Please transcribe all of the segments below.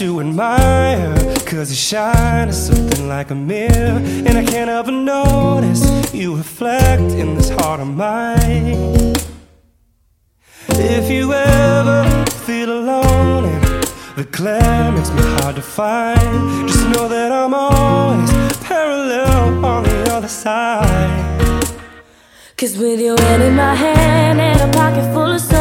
to admire. Cause you shine as something like a mirror. And I can't but notice You reflect in this heart of mine. If you ever feel alone And the glare makes me hard to find. Just know that I'm always parallel on the other side. Cause with your hand in my hand and a pocket full of soap,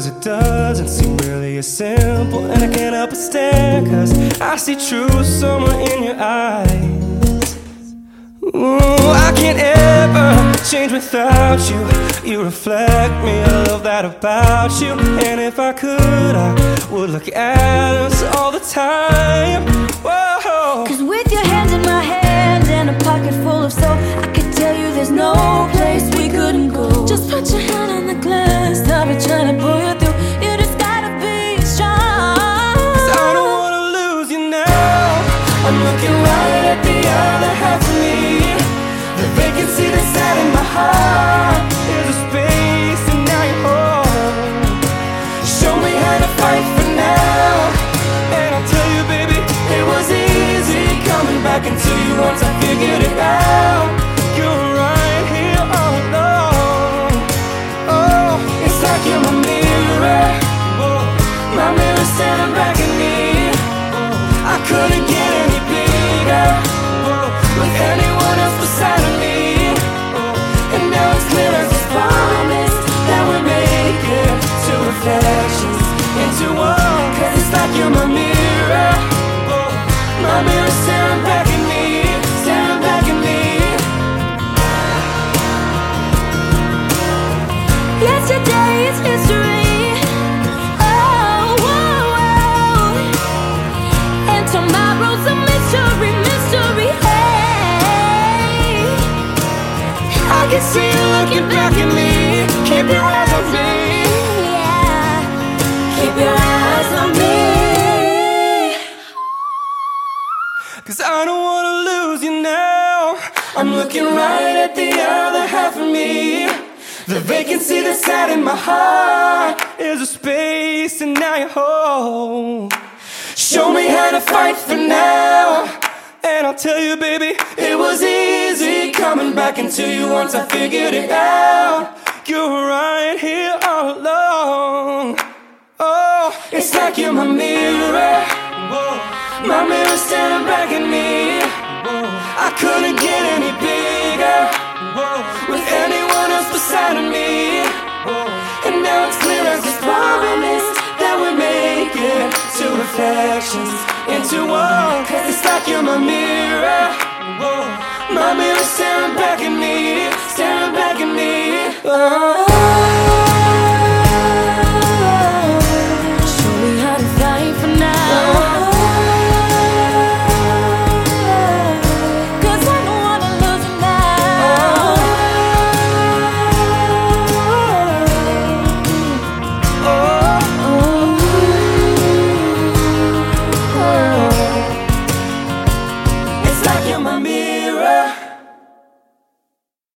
Cause it doesn't seem really as simple. And I can't help but stare, cause I see truth somewhere in your eyes. Ooh, I can't ever change without you. You reflect me, I love that about you. And if I could, I would look at us all the time. Whoa. Cause with your hand in my hand and a pocket full of soap, I can tell you there's no place I'm looking right at the other half of me. The vacancy that's sat in my heart is a space, and now you're home. Show me how to fight for now. And I'll tell you, baby, it was easy coming back into you once I figured it out. You're right here all along. Oh, it's like you're my mirror. My mirror staring back can see you looking back at me. Keep your eyes on me. yeah. Keep your eyes on me. Cause I don't wanna lose you now. I'm looking right at the other half of me. The vacancy that's sat in my heart is a space, and now you're home. Show me how to fight for now. And I'll tell you, baby, back into you once I figured it out. You're right here all along. Oh, it's like you're my mirror. My mirror staring back at me. I couldn't get any bigger with anyone else beside of me. And now it's clear as this promise that we're making two reflections into one. Cause it's like you're my mirror. My was staring back at me, staring back at me. Oh.